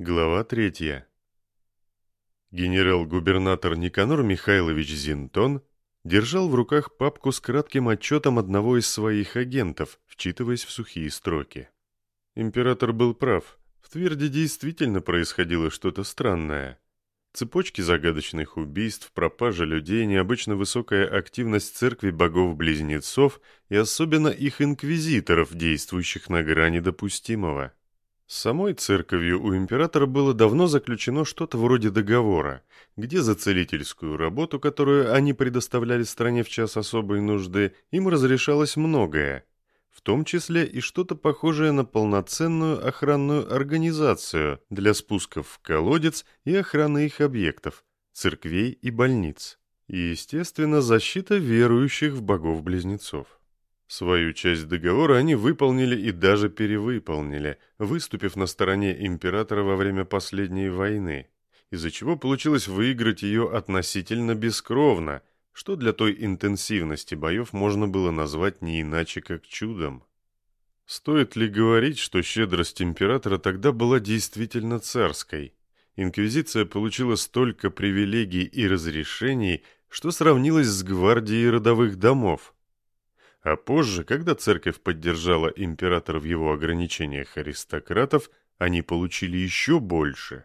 Глава третья. Генерал-губернатор Никанор Михайлович Зинтон держал в руках папку с кратким отчетом одного из своих агентов, вчитываясь в сухие строки. Император был прав. В Тверде действительно происходило что-то странное. Цепочки загадочных убийств, пропажа людей, необычно высокая активность церкви богов-близнецов и особенно их инквизиторов, действующих на грани допустимого. С самой церковью у императора было давно заключено что-то вроде договора, где за целительскую работу, которую они предоставляли стране в час особой нужды, им разрешалось многое, в том числе и что-то похожее на полноценную охранную организацию для спусков в колодец и охраны их объектов, церквей и больниц. И, естественно, защита верующих в богов-близнецов. Свою часть договора они выполнили и даже перевыполнили, выступив на стороне императора во время последней войны, из-за чего получилось выиграть ее относительно бескровно – что для той интенсивности боев можно было назвать не иначе как чудом. Стоит ли говорить, что щедрость императора тогда была действительно царской? Инквизиция получила столько привилегий и разрешений, что сравнилась с гвардией родовых домов. А позже, когда церковь поддержала императора в его ограничениях аристократов, они получили еще больше.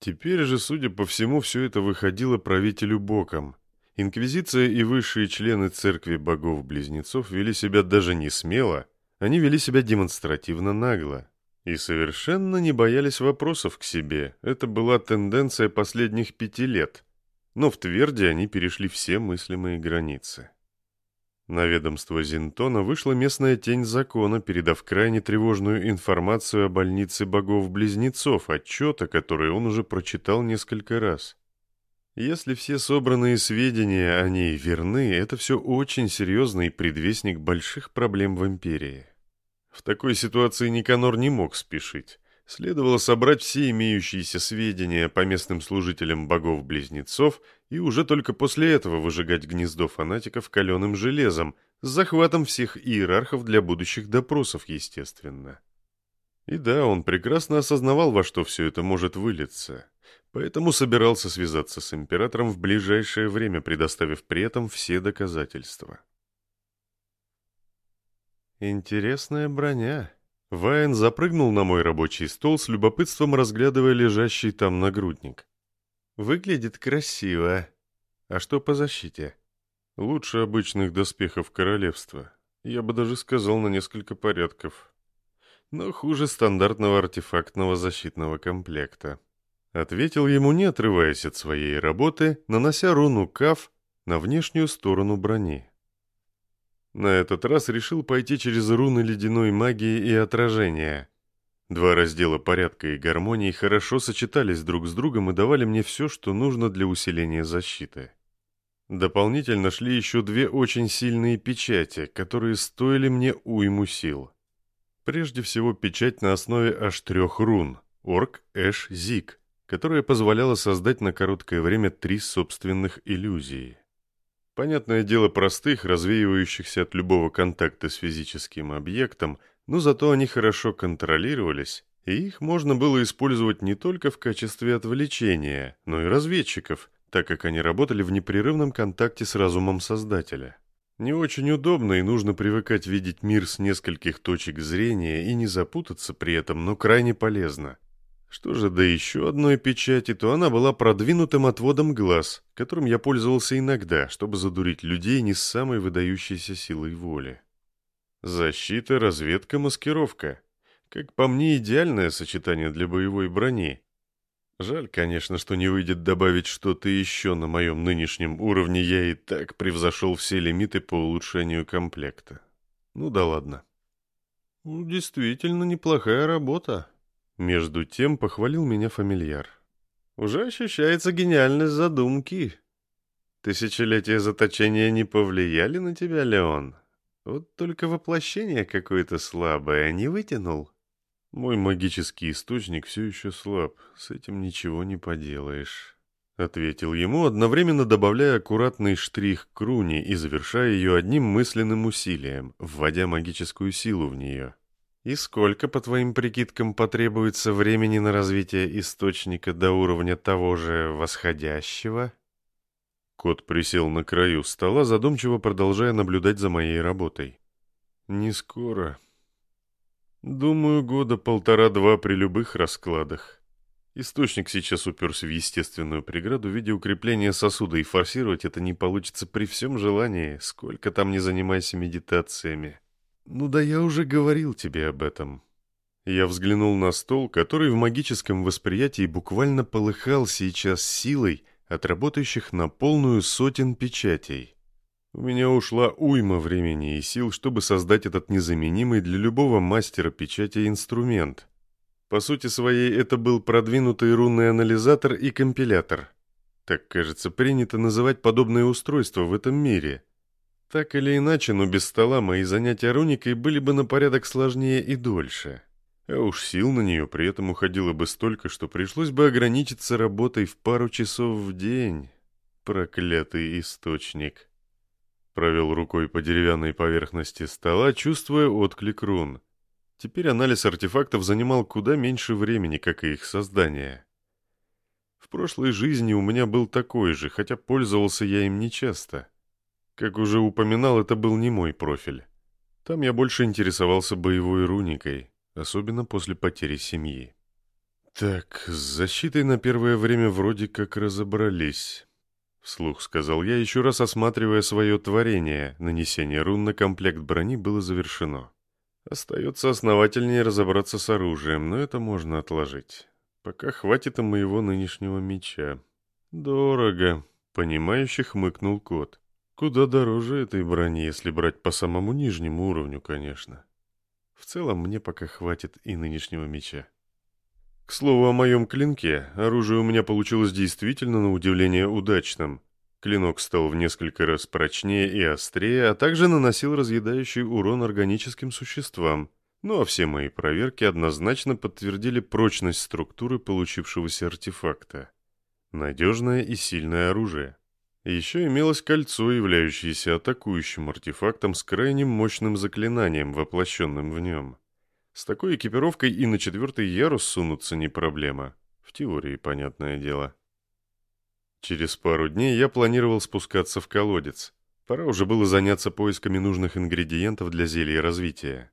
Теперь же, судя по всему, все это выходило правителю боком – Инквизиция и высшие члены церкви богов-близнецов вели себя даже не смело, они вели себя демонстративно нагло. И совершенно не боялись вопросов к себе. Это была тенденция последних пяти лет. Но в Тверде они перешли все мыслимые границы. На ведомство Зинтона вышла местная тень закона, передав крайне тревожную информацию о больнице богов-близнецов, отчета, который он уже прочитал несколько раз. Если все собранные сведения о ней верны, это все очень серьезный предвестник больших проблем в империи. В такой ситуации Никанор не мог спешить. Следовало собрать все имеющиеся сведения по местным служителям богов-близнецов и уже только после этого выжигать гнездо фанатиков каленым железом, с захватом всех иерархов для будущих допросов, естественно. И да, он прекрасно осознавал, во что все это может вылиться поэтому собирался связаться с императором в ближайшее время, предоставив при этом все доказательства. Интересная броня. Вайн запрыгнул на мой рабочий стол с любопытством разглядывая лежащий там нагрудник. Выглядит красиво. А что по защите? Лучше обычных доспехов королевства. Я бы даже сказал на несколько порядков. Но хуже стандартного артефактного защитного комплекта. Ответил ему, не отрываясь от своей работы, нанося руну Каф на внешнюю сторону брони. На этот раз решил пойти через руны ледяной магии и отражения. Два раздела порядка и гармонии хорошо сочетались друг с другом и давали мне все, что нужно для усиления защиты. Дополнительно шли еще две очень сильные печати, которые стоили мне уйму сил. Прежде всего печать на основе аж трех рун – Орк, Эш, Зиг – которая позволяла создать на короткое время три собственных иллюзии. Понятное дело простых, развеивающихся от любого контакта с физическим объектом, но зато они хорошо контролировались, и их можно было использовать не только в качестве отвлечения, но и разведчиков, так как они работали в непрерывном контакте с разумом Создателя. Не очень удобно и нужно привыкать видеть мир с нескольких точек зрения и не запутаться при этом, но крайне полезно. Что же до еще одной печати, то она была продвинутым отводом глаз, которым я пользовался иногда, чтобы задурить людей не с самой выдающейся силой воли. Защита, разведка, маскировка. Как по мне, идеальное сочетание для боевой брони. Жаль, конечно, что не выйдет добавить что-то еще на моем нынешнем уровне, я и так превзошел все лимиты по улучшению комплекта. Ну да ладно. Ну, действительно неплохая работа, между тем похвалил меня фамильяр. «Уже ощущается гениальность задумки. Тысячелетия заточения не повлияли на тебя, Леон? Вот только воплощение какое-то слабое не вытянул». «Мой магический источник все еще слаб, с этим ничего не поделаешь», — ответил ему, одновременно добавляя аккуратный штрих к руне и завершая ее одним мысленным усилием, вводя магическую силу в нее. И сколько, по твоим прикидкам, потребуется времени на развитие источника до уровня того же восходящего? Кот присел на краю стола, задумчиво продолжая наблюдать за моей работой. Не скоро. Думаю, года полтора-два при любых раскладах. Источник сейчас уперся в естественную преграду в виде укрепления сосуда, и форсировать это не получится при всем желании, сколько там не занимайся медитациями. Ну да я уже говорил тебе об этом. Я взглянул на стол, который в магическом восприятии буквально полыхал сейчас силой от работающих на полную сотен печатей. У меня ушла уйма времени и сил, чтобы создать этот незаменимый для любого мастера печати инструмент. По сути своей, это был продвинутый рунный анализатор и компилятор. Так, кажется, принято называть подобные устройства в этом мире. Так или иначе, но без стола мои занятия руникой были бы на порядок сложнее и дольше. А уж сил на нее при этом уходило бы столько, что пришлось бы ограничиться работой в пару часов в день. Проклятый источник. Провел рукой по деревянной поверхности стола, чувствуя отклик рун. Теперь анализ артефактов занимал куда меньше времени, как и их создание. В прошлой жизни у меня был такой же, хотя пользовался я им нечасто. Как уже упоминал, это был не мой профиль. Там я больше интересовался боевой руникой, особенно после потери семьи. Так, с защитой на первое время вроде как разобрались. Вслух сказал я, еще раз осматривая свое творение. Нанесение рун на комплект брони было завершено. Остается основательнее разобраться с оружием, но это можно отложить. Пока хватит и моего нынешнего меча. Дорого. Понимающе хмыкнул кот. Куда дороже этой брони, если брать по самому нижнему уровню, конечно. В целом, мне пока хватит и нынешнего меча. К слову о моем клинке, оружие у меня получилось действительно на удивление удачным. Клинок стал в несколько раз прочнее и острее, а также наносил разъедающий урон органическим существам. Ну а все мои проверки однозначно подтвердили прочность структуры получившегося артефакта. Надежное и сильное оружие. Еще имелось кольцо, являющееся атакующим артефактом с крайне мощным заклинанием, воплощенным в нем. С такой экипировкой и на четвертый ярус сунуться не проблема. В теории, понятное дело. Через пару дней я планировал спускаться в колодец. Пора уже было заняться поисками нужных ингредиентов для зелья развития.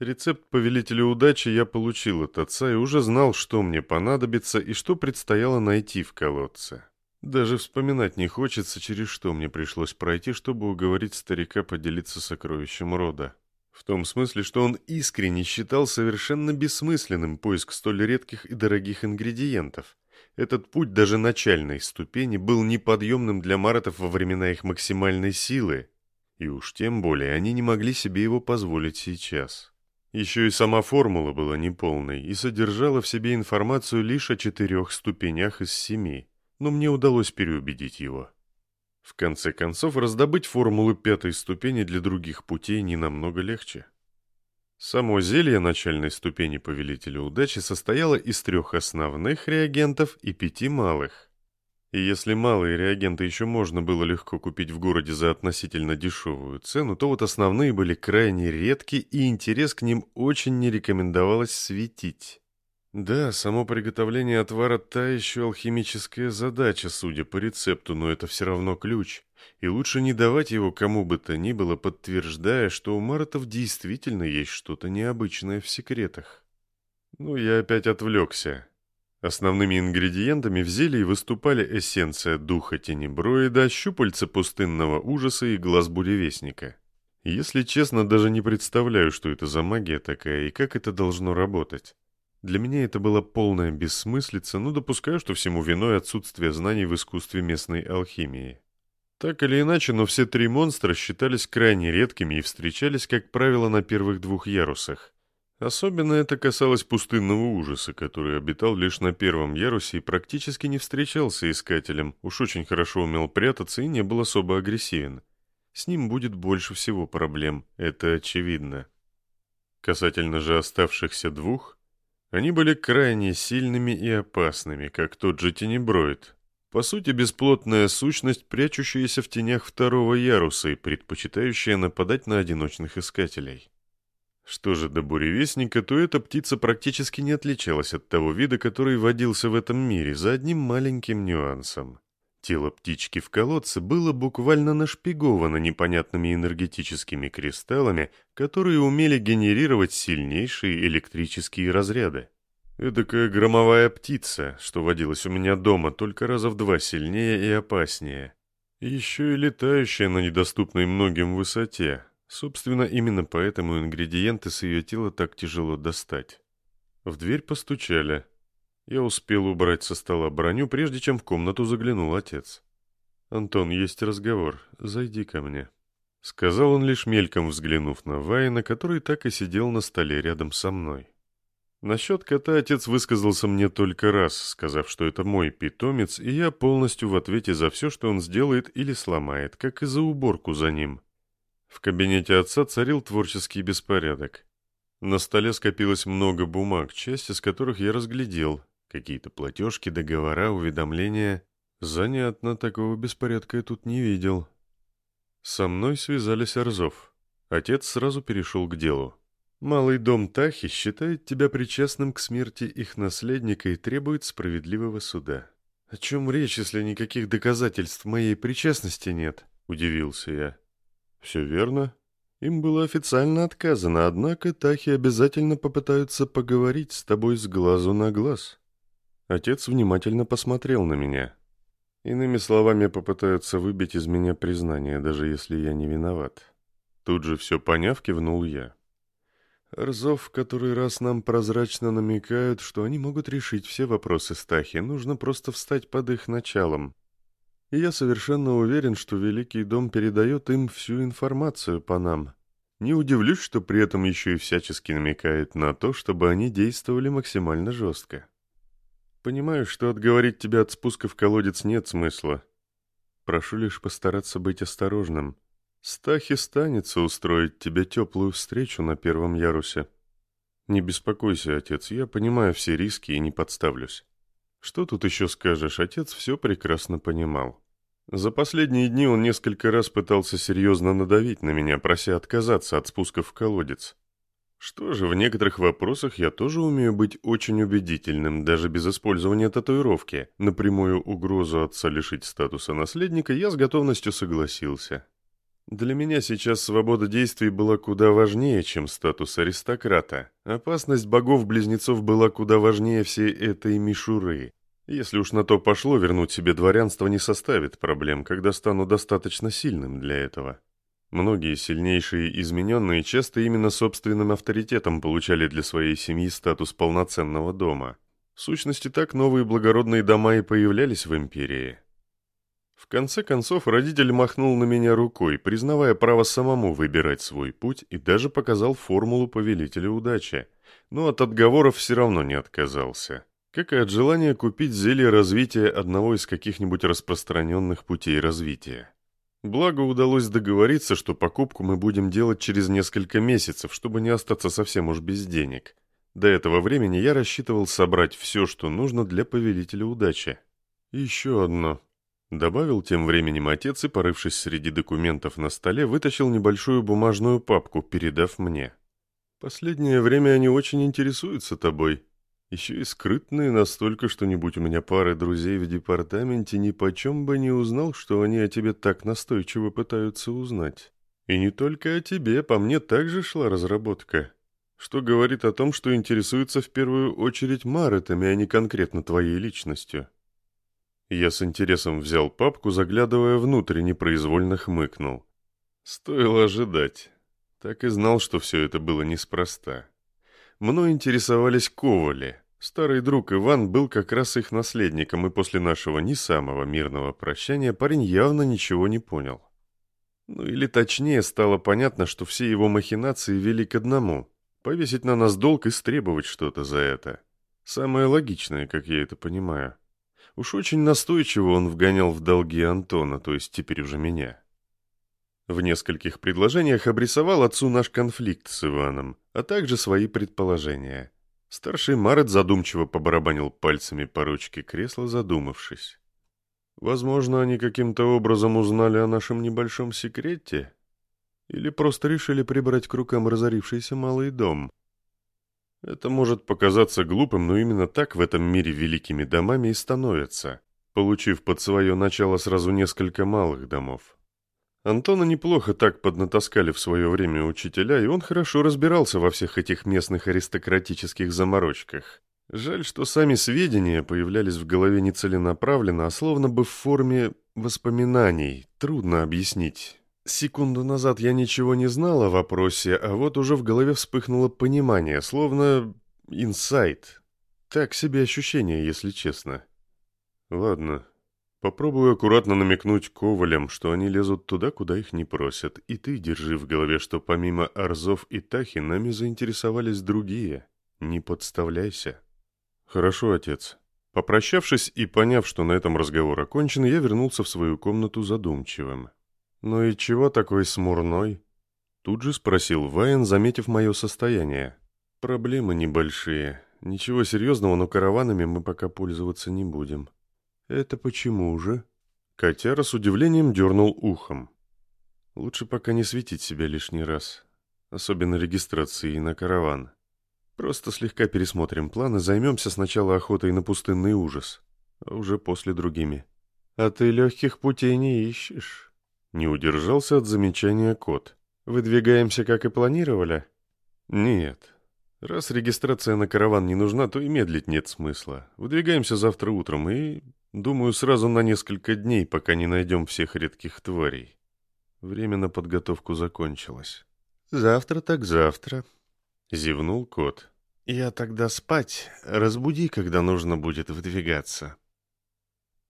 Рецепт повелителя удачи я получил от отца и уже знал, что мне понадобится и что предстояло найти в колодце. Даже вспоминать не хочется, через что мне пришлось пройти, чтобы уговорить старика поделиться сокровищем рода. В том смысле, что он искренне считал совершенно бессмысленным поиск столь редких и дорогих ингредиентов. Этот путь даже начальной ступени был неподъемным для маратов во времена их максимальной силы, и уж тем более они не могли себе его позволить сейчас. Еще и сама формула была неполной и содержала в себе информацию лишь о четырех ступенях из семи, но мне удалось переубедить его. В конце концов, раздобыть формулы пятой ступени для других путей не намного легче. Само зелье начальной ступени Повелителя Удачи состояло из трех основных реагентов и пяти малых. И если малые реагенты еще можно было легко купить в городе за относительно дешевую цену, то вот основные были крайне редки, и интерес к ним очень не рекомендовалось светить. Да, само приготовление отвара та еще алхимическая задача, судя по рецепту, но это все равно ключ. И лучше не давать его кому бы то ни было, подтверждая, что у Маратов действительно есть что-то необычное в секретах. Ну, я опять отвлекся. Основными ингредиентами в зелье выступали эссенция духа тенеброида, щупальца пустынного ужаса и глаз буревестника. Если честно, даже не представляю, что это за магия такая и как это должно работать. Для меня это была полная бессмыслица, но допускаю, что всему виной отсутствие знаний в искусстве местной алхимии. Так или иначе, но все три монстра считались крайне редкими и встречались, как правило, на первых двух ярусах. Особенно это касалось пустынного ужаса, который обитал лишь на первом ярусе и практически не встречался искателем, уж очень хорошо умел прятаться и не был особо агрессивен. С ним будет больше всего проблем, это очевидно. Касательно же оставшихся двух, они были крайне сильными и опасными, как тот же тенеброид. По сути, бесплотная сущность, прячущаяся в тенях второго яруса и предпочитающая нападать на одиночных искателей. Что же до буревестника, то эта птица практически не отличалась от того вида, который водился в этом мире, за одним маленьким нюансом. Тело птички в колодце было буквально нашпиговано непонятными энергетическими кристаллами, которые умели генерировать сильнейшие электрические разряды. Эдакая громовая птица, что водилась у меня дома, только раза в два сильнее и опаснее. Еще и летающая на недоступной многим высоте. Собственно, именно поэтому ингредиенты с ее тела так тяжело достать. В дверь постучали. Я успел убрать со стола броню, прежде чем в комнату заглянул отец. «Антон, есть разговор. Зайди ко мне». Сказал он лишь мельком, взглянув на Вайна, который так и сидел на столе рядом со мной. Насчет кота отец высказался мне только раз, сказав, что это мой питомец, и я полностью в ответе за все, что он сделает или сломает, как и за уборку за ним. В кабинете отца царил творческий беспорядок. На столе скопилось много бумаг, часть из которых я разглядел. Какие-то платежки, договора, уведомления. Занятно, такого беспорядка я тут не видел. Со мной связались Арзов. Отец сразу перешел к делу. Малый дом Тахи считает тебя причастным к смерти их наследника и требует справедливого суда. О чем речь, если никаких доказательств моей причастности нет? Удивился я. Все верно. Им было официально отказано, однако Тахи обязательно попытаются поговорить с тобой с глазу на глаз. Отец внимательно посмотрел на меня. Иными словами, попытаются выбить из меня признание, даже если я не виноват. Тут же все поняв, кивнул я. Рзов в который раз нам прозрачно намекают, что они могут решить все вопросы Стахи, нужно просто встать под их началом. И я совершенно уверен, что Великий Дом передает им всю информацию по нам. Не удивлюсь, что при этом еще и всячески намекает на то, чтобы они действовали максимально жестко. Понимаю, что отговорить тебя от спуска в колодец нет смысла. Прошу лишь постараться быть осторожным. Стахи станется устроить тебе теплую встречу на первом ярусе. Не беспокойся, отец, я понимаю все риски и не подставлюсь. Что тут еще скажешь, отец все прекрасно понимал. За последние дни он несколько раз пытался серьезно надавить на меня, прося отказаться от спуска в колодец. Что же, в некоторых вопросах я тоже умею быть очень убедительным, даже без использования татуировки. На прямую угрозу отца лишить статуса наследника я с готовностью согласился. Для меня сейчас свобода действий была куда важнее, чем статус аристократа. Опасность богов-близнецов была куда важнее всей этой мишуры. Если уж на то пошло, вернуть себе дворянство не составит проблем, когда стану достаточно сильным для этого. Многие сильнейшие измененные часто именно собственным авторитетом получали для своей семьи статус полноценного дома. В сущности, так новые благородные дома и появлялись в империи. В конце концов, родитель махнул на меня рукой, признавая право самому выбирать свой путь и даже показал формулу повелителя удачи. Но от отговоров все равно не отказался. Как и от желания купить зелье развития одного из каких-нибудь распространенных путей развития. Благо удалось договориться, что покупку мы будем делать через несколько месяцев, чтобы не остаться совсем уж без денег. До этого времени я рассчитывал собрать все, что нужно для повелителя удачи. еще одно. Добавил тем временем отец и, порывшись среди документов на столе, вытащил небольшую бумажную папку, передав мне. «Последнее время они очень интересуются тобой. Еще и скрытные настолько, что не будь у меня пары друзей в департаменте, ни почем бы не узнал, что они о тебе так настойчиво пытаются узнать. И не только о тебе, по мне также шла разработка, что говорит о том, что интересуются в первую очередь Маретами, а не конкретно твоей личностью». Я с интересом взял папку, заглядывая внутрь, непроизвольно хмыкнул. Стоило ожидать. Так и знал, что все это было неспроста. Мной интересовались ковали. Старый друг Иван был как раз их наследником, и после нашего не самого мирного прощания парень явно ничего не понял. Ну или точнее, стало понятно, что все его махинации вели к одному — повесить на нас долг и стребовать что-то за это. Самое логичное, как я это понимаю. Уж очень настойчиво он вгонял в долги Антона, то есть теперь уже меня. В нескольких предложениях обрисовал отцу наш конфликт с Иваном, а также свои предположения. Старший Марет задумчиво побарабанил пальцами по ручке кресла, задумавшись. «Возможно, они каким-то образом узнали о нашем небольшом секрете?» Или просто решили прибрать к рукам разорившийся малый дом? Это может показаться глупым, но именно так в этом мире великими домами и становятся, получив под свое начало сразу несколько малых домов. Антона неплохо так поднатаскали в свое время учителя, и он хорошо разбирался во всех этих местных аристократических заморочках. Жаль, что сами сведения появлялись в голове не целенаправленно, а словно бы в форме воспоминаний. Трудно объяснить. Секунду назад я ничего не знал о вопросе, а вот уже в голове вспыхнуло понимание, словно инсайт. Так себе ощущение, если честно. Ладно, попробую аккуратно намекнуть ковалям, что они лезут туда, куда их не просят. И ты держи в голове, что помимо Арзов и Тахи нами заинтересовались другие. Не подставляйся. Хорошо, отец. Попрощавшись и поняв, что на этом разговор окончен, я вернулся в свою комнату задумчивым. «Ну и чего такой смурной?» Тут же спросил Вайен, заметив мое состояние. «Проблемы небольшие. Ничего серьезного, но караванами мы пока пользоваться не будем». «Это почему же?» Котяра с удивлением дернул ухом. «Лучше пока не светить себя лишний раз. Особенно регистрацией на караван. Просто слегка пересмотрим планы, займемся сначала охотой на пустынный ужас, а уже после другими». «А ты легких путей не ищешь?» Не удержался от замечания кот. «Выдвигаемся, как и планировали?» «Нет. Раз регистрация на караван не нужна, то и медлить нет смысла. Выдвигаемся завтра утром и, думаю, сразу на несколько дней, пока не найдем всех редких тварей. Время на подготовку закончилось». «Завтра так завтра», — зевнул кот. «Я тогда спать. Разбуди, когда нужно будет выдвигаться».